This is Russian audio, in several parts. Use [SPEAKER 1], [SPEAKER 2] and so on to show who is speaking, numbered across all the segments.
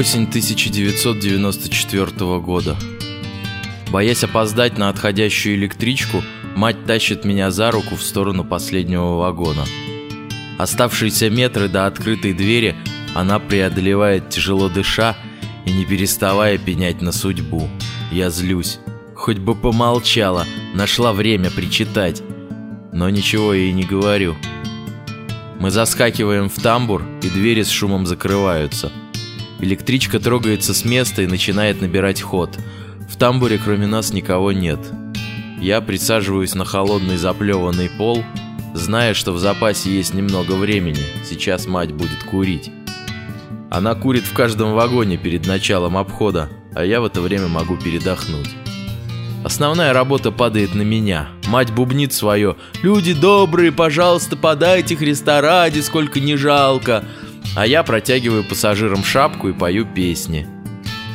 [SPEAKER 1] Осень 1994 года. Боясь опоздать на отходящую электричку, мать тащит меня за руку в сторону последнего вагона. Оставшиеся метры до открытой двери она преодолевает тяжело дыша и не переставая пенять на судьбу. Я злюсь. Хоть бы помолчала, нашла время причитать. Но ничего ей не говорю. Мы заскакиваем в тамбур, и двери с шумом закрываются. Электричка трогается с места и начинает набирать ход. В тамбуре кроме нас никого нет. Я присаживаюсь на холодный заплеванный пол, зная, что в запасе есть немного времени. Сейчас мать будет курить. Она курит в каждом вагоне перед началом обхода, а я в это время могу передохнуть. Основная работа падает на меня. Мать бубнит свое «Люди добрые, пожалуйста, подайте Христа ради, сколько не жалко!» А я протягиваю пассажирам шапку и пою песни.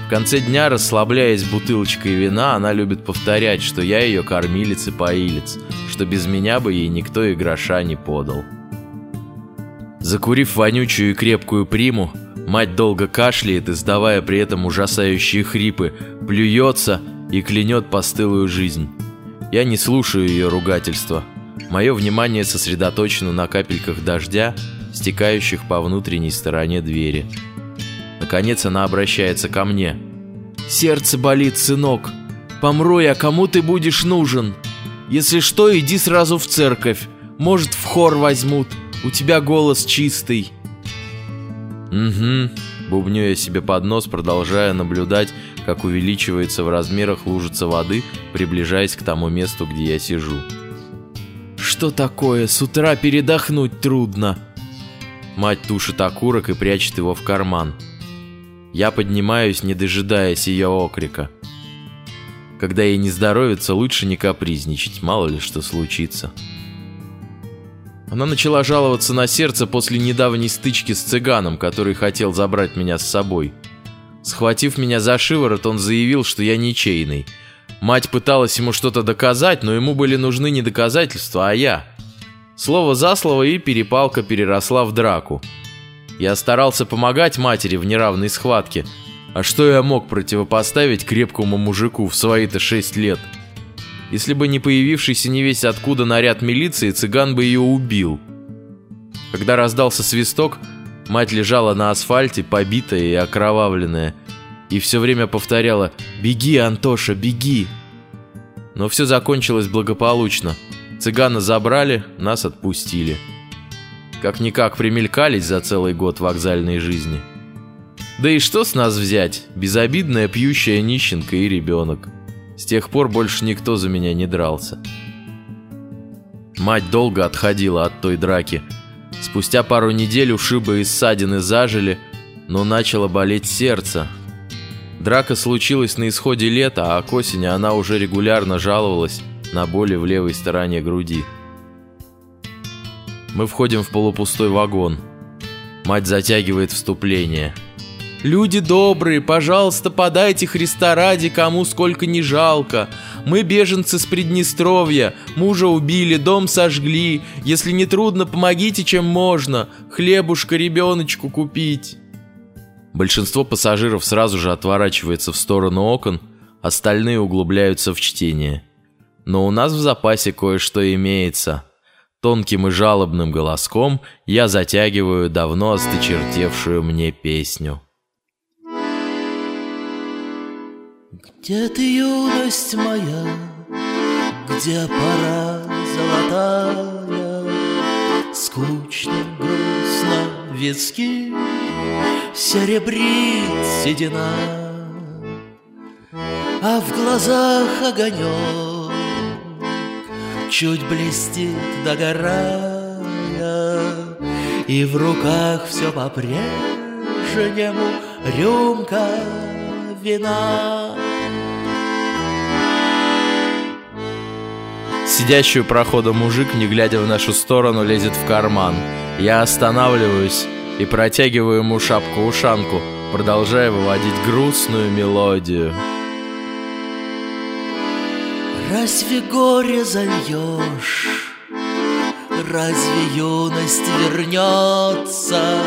[SPEAKER 1] В конце дня, расслабляясь бутылочкой вина, она любит повторять, что я ее кормилец и поилец, что без меня бы ей никто и гроша не подал. Закурив вонючую и крепкую приму, мать долго кашляет, издавая при этом ужасающие хрипы, плюется и клянет постылую жизнь. Я не слушаю ее ругательства. Мое внимание сосредоточено на капельках дождя, стекающих по внутренней стороне двери. Наконец она обращается ко мне. «Сердце болит, сынок. Помру я, кому ты будешь нужен? Если что, иди сразу в церковь. Может, в хор возьмут. У тебя голос чистый». «Угу», — бубню я себе под нос, продолжая наблюдать, как увеличивается в размерах лужица воды, приближаясь к тому месту, где я сижу. «Что такое? С утра передохнуть трудно!» Мать тушит окурок и прячет его в карман. Я поднимаюсь, не дожидаясь ее окрика. Когда ей не здоровится, лучше не капризничать, мало ли что случится. Она начала жаловаться на сердце после недавней стычки с цыганом, который хотел забрать меня с собой. Схватив меня за шиворот, он заявил, что я ничейный. Мать пыталась ему что-то доказать, но ему были нужны не доказательства, а я. Слово за слово и перепалка переросла в драку. Я старался помогать матери в неравной схватке. А что я мог противопоставить крепкому мужику в свои-то шесть лет? Если бы не появившийся не весь откуда наряд милиции, цыган бы ее убил. Когда раздался свисток, мать лежала на асфальте, побитая и окровавленная, и все время повторяла «Беги, Антоша, беги!». Но все закончилось благополучно – Цыгана забрали, нас отпустили. Как-никак примелькались за целый год вокзальной жизни. Да и что с нас взять? Безобидная пьющая нищенка и ребенок. С тех пор больше никто за меня не дрался. Мать долго отходила от той драки. Спустя пару недель ушибы и ссадины зажили, но начало болеть сердце. Драка случилась на исходе лета, а к осени она уже регулярно жаловалась на боли в левой стороне груди. Мы входим в полупустой вагон. Мать затягивает вступление. «Люди добрые, пожалуйста, подайте Христа ради, кому сколько не жалко. Мы беженцы с Приднестровья, мужа убили, дом сожгли. Если не трудно, помогите, чем можно. Хлебушка ребеночку купить». Большинство пассажиров сразу же отворачивается в сторону окон, остальные углубляются в чтение. Но у нас в запасе кое-что имеется. Тонким и жалобным голоском я затягиваю давно осточертевшую мне песню.
[SPEAKER 2] Где ты, юность моя, где пора золотая, Скучно, грустно, виски серебрит седина, А в глазах огонек чуть блестит, догорая, И в руках все по-прежнему рюмка вина.
[SPEAKER 1] Сидящий у прохода мужик, не глядя в нашу сторону, лезет в карман. Я останавливаюсь и протягиваю ему шапку-ушанку, продолжая выводить грустную мелодию.
[SPEAKER 2] Разве горе зальешь? Разве юность вернется?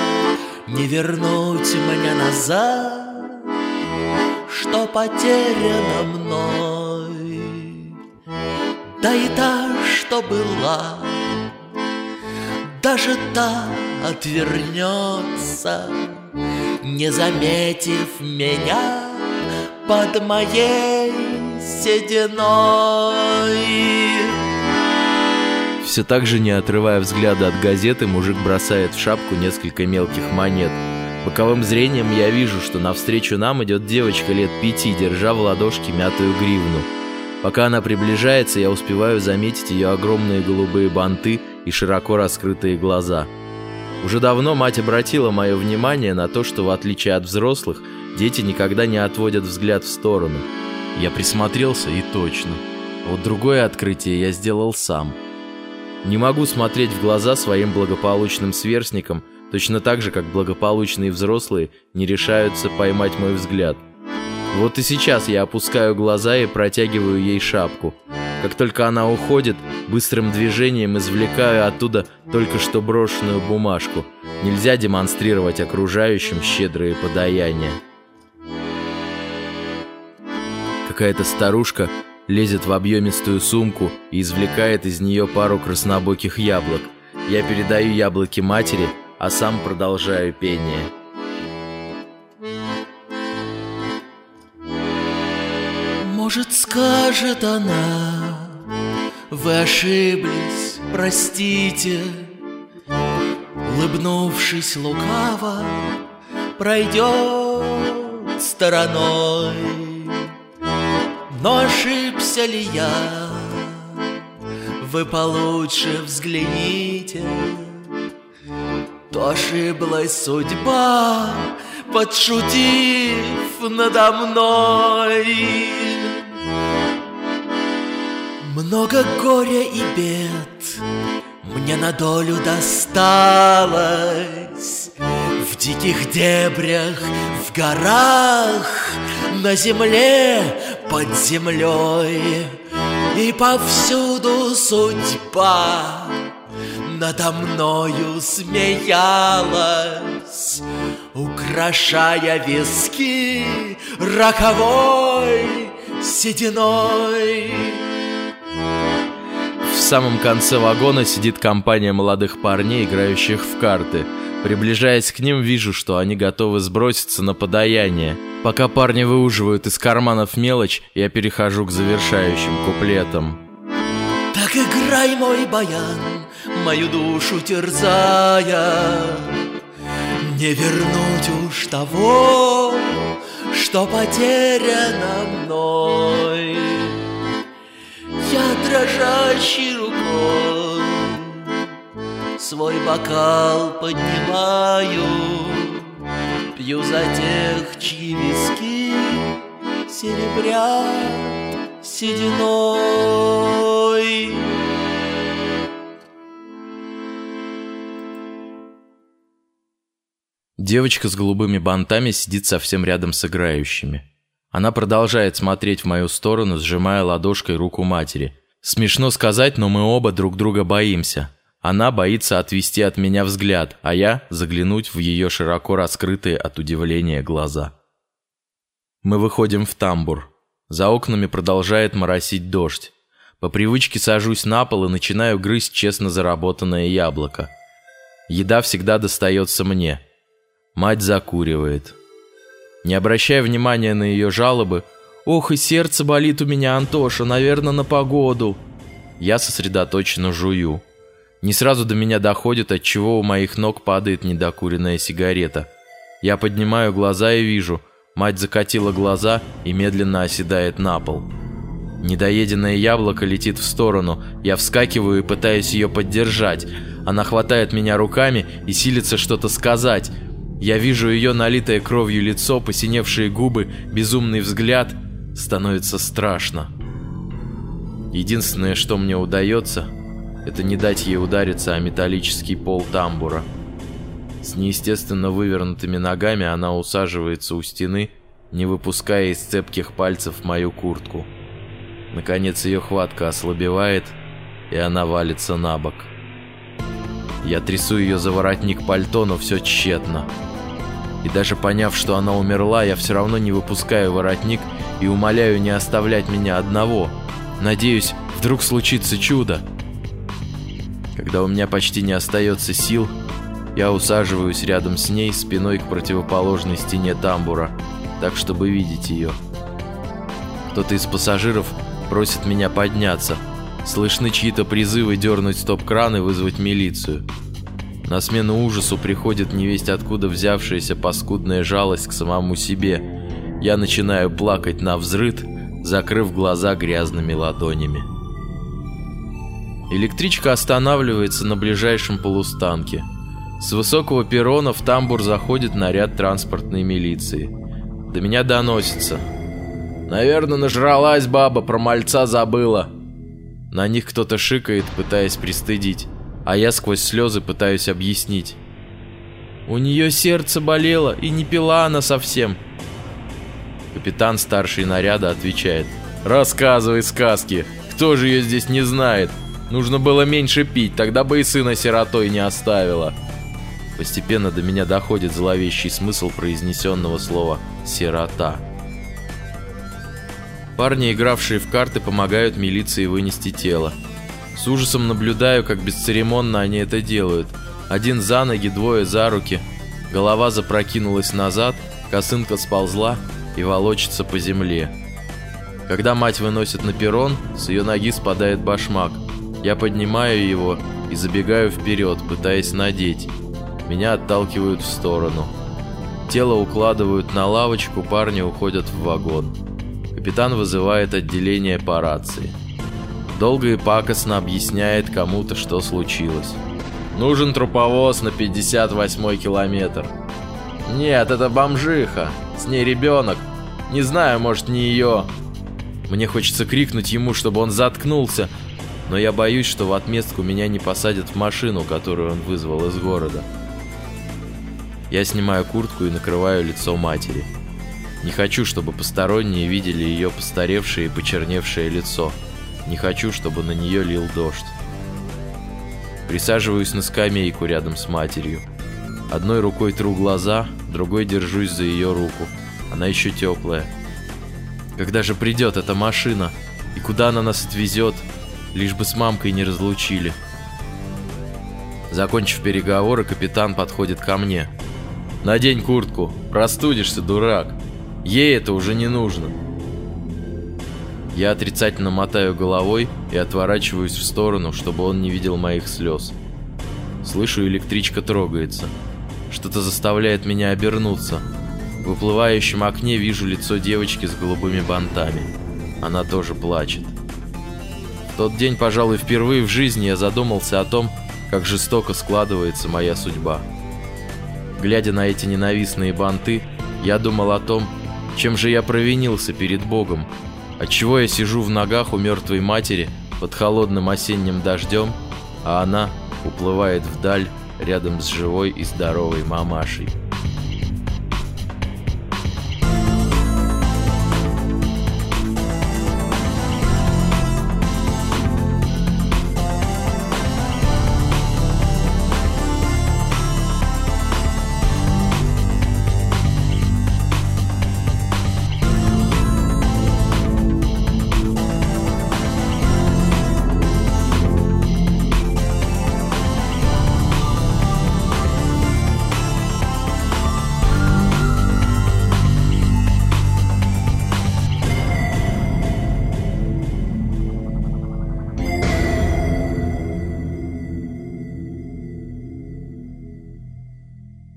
[SPEAKER 2] Не вернуть мне назад, что потеряно мной. Да и та, что была, даже та отвернется, Не заметив меня под моей сединой.
[SPEAKER 1] Все так же, не отрывая взгляда от газеты, мужик бросает в шапку несколько мелких монет. Боковым зрением я вижу, что навстречу нам идет девочка лет пяти, держа в ладошке мятую гривну. Пока она приближается, я успеваю заметить ее огромные голубые банты и широко раскрытые глаза. Уже давно мать обратила мое внимание на то, что в отличие от взрослых, дети никогда не отводят взгляд в сторону. Я присмотрелся и точно. Вот другое открытие я сделал сам. Не могу смотреть в глаза своим благополучным сверстникам, точно так же, как благополучные взрослые не решаются поймать мой взгляд. Вот и сейчас я опускаю глаза и протягиваю ей шапку. Как только она уходит, быстрым движением извлекаю оттуда только что брошенную бумажку. Нельзя демонстрировать окружающим щедрые подаяния. Какая-то старушка лезет в объемистую сумку и извлекает из нее пару краснобоких яблок. Я передаю яблоки матери, а сам продолжаю пение.
[SPEAKER 2] Может, скажет она, вы ошиблись, простите, Улыбнувшись лукаво, пройдет стороной. Но ошибся ли я? Вы получше взгляните, То ошиблась судьба, подшутив надо мной. Много горя и бед мне на долю досталось В диких дебрях, в горах, на земле, под землей И повсюду судьба надо мною смеялась Украшая виски роковой сединой
[SPEAKER 1] В самом конце вагона сидит компания молодых парней, играющих в карты. Приближаясь к ним, вижу, что они готовы сброситься на подаяние. Пока парни выуживают из карманов мелочь, я перехожу к завершающим куплетам.
[SPEAKER 2] Так играй, мой баян, мою душу терзая. Не вернуть уж того, что потеряно мной. Я дрожащей рукой свой бокал поднимаю Пью за тех, чьи виски серебрят сединой
[SPEAKER 1] Девочка с голубыми бантами сидит совсем рядом с играющими. Она продолжает смотреть в мою сторону, сжимая ладошкой руку матери. Смешно сказать, но мы оба друг друга боимся. Она боится отвести от меня взгляд, а я заглянуть в ее широко раскрытые от удивления глаза. Мы выходим в тамбур. За окнами продолжает моросить дождь. По привычке сажусь на пол и начинаю грызть честно заработанное яблоко. Еда всегда достается мне. Мать закуривает. Не обращая внимания на ее жалобы, «Ох, и сердце болит у меня, Антоша, наверное, на погоду». Я сосредоточенно жую. Не сразу до меня доходит, от чего у моих ног падает недокуренная сигарета. Я поднимаю глаза и вижу, мать закатила глаза и медленно оседает на пол. Недоеденное яблоко летит в сторону. Я вскакиваю и пытаюсь ее поддержать. Она хватает меня руками и силится что-то сказать. Я вижу ее налитое кровью лицо, посиневшие губы, безумный взгляд. Становится страшно. Единственное, что мне удается, это не дать ей удариться о металлический пол тамбура. С неестественно вывернутыми ногами она усаживается у стены, не выпуская из цепких пальцев мою куртку. Наконец ее хватка ослабевает, и она валится на бок. Я трясу ее за воротник пальто, но все тщетно. И даже поняв, что она умерла, я все равно не выпускаю воротник и умоляю не оставлять меня одного. Надеюсь, вдруг случится чудо. Когда у меня почти не остается сил, я усаживаюсь рядом с ней спиной к противоположной стене тамбура, так чтобы видеть ее. Кто-то из пассажиров просит меня подняться. Слышны чьи-то призывы дернуть стоп-кран и вызвать милицию. На смену ужасу приходит невесть откуда взявшаяся паскудная жалость к самому себе. Я начинаю плакать на взрыд, закрыв глаза грязными ладонями. Электричка останавливается на ближайшем полустанке. С высокого перрона в тамбур заходит наряд транспортной милиции. До меня доносится. «Наверное, нажралась баба, про мальца забыла». На них кто-то шикает, пытаясь пристыдить а я сквозь слезы пытаюсь объяснить. У нее сердце болело, и не пила она совсем. Капитан старший наряда отвечает. «Рассказывай сказки. Кто же ее здесь не знает? Нужно было меньше пить, тогда бы и сына сиротой не оставила». Постепенно до меня доходит зловещий смысл произнесенного слова «сирота». Парни, игравшие в карты, помогают милиции вынести тело. С ужасом наблюдаю, как бесцеремонно они это делают. Один за ноги, двое за руки. Голова запрокинулась назад, косынка сползла и волочится по земле. Когда мать выносит на перрон, с ее ноги спадает башмак. Я поднимаю его и забегаю вперед, пытаясь надеть. Меня отталкивают в сторону. Тело укладывают на лавочку, парни уходят в вагон. Капитан вызывает отделение по рации. Долго и пакостно объясняет кому-то, что случилось. Нужен труповоз на 58 километр. Нет, это бомжиха. С ней ребенок. Не знаю, может, не ее. Мне хочется крикнуть ему, чтобы он заткнулся, но я боюсь, что в отместку меня не посадят в машину, которую он вызвал из города. Я снимаю куртку и накрываю лицо матери. Не хочу, чтобы посторонние видели ее постаревшее и почерневшее лицо. Не хочу, чтобы на нее лил дождь. Присаживаюсь на скамейку рядом с матерью. Одной рукой тру глаза, другой держусь за ее руку. Она еще теплая. Когда же придет эта машина? И куда она нас отвезет? Лишь бы с мамкой не разлучили. Закончив переговоры, капитан подходит ко мне. «Надень куртку, простудишься, дурак. Ей это уже не нужно». Я отрицательно мотаю головой и отворачиваюсь в сторону, чтобы он не видел моих слез. Слышу, электричка трогается. Что-то заставляет меня обернуться. В выплывающем окне вижу лицо девочки с голубыми бантами. Она тоже плачет. Тот день, пожалуй, впервые в жизни я задумался о том, как жестоко складывается моя судьба. Глядя на эти ненавистные банты, я думал о том, чем же я провинился перед Богом, Отчего я сижу в ногах у мертвой матери под холодным осенним дождем, а она уплывает вдаль рядом с живой и здоровой мамашей.